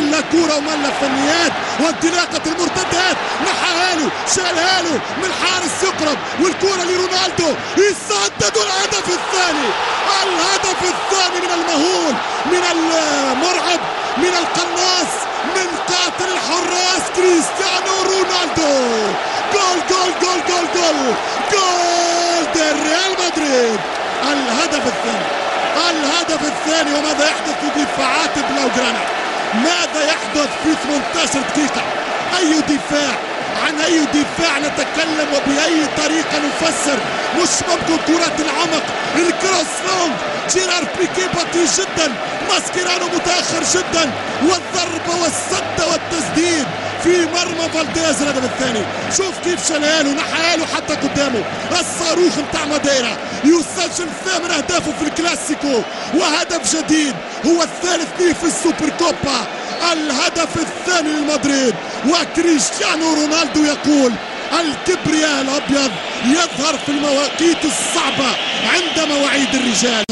ملا كورة وملا فنيات وانطلاقة المرتدات. نحاها له شالها له من الحارس يقرب والكورة لرونالدو. يسدد الهدف الثاني. الهدف الثاني من المهول من المرعب من القناص من قاتل الحراس كريستيانو رونالدو. جول جول جول جول جول. جول ريال مدريد. الهدف الثاني الهدف الثاني وماذا يحدث في دفاعات بلاوغرانا ماذا يحدث في 18 دقيقة؟ أي دفاع؟ عن أي دفاع نتكلم؟ وبأي طريقة نفسر؟ مش ممكن كرة العمق. ال cross long جيرار بيكي بطيء جدا. ماسكيرانو متأخر جدا. والضربة والسدة والتسديد في مرمى فالديز الهدف الثاني. شوف كيف شلاله نحاله حتى قدامه. الصاروخ بتاع ماديرا. يسجل ثامن أهدافه في الكلاسيكو. وهدف جديد. هو الثالث ليه في السوبر كوبا الهدف الثاني لمدريد وكريستيانو رونالدو يقول الكبرياء الأبيض يظهر في المواقيت الصعبة عند مواعيد الرجال.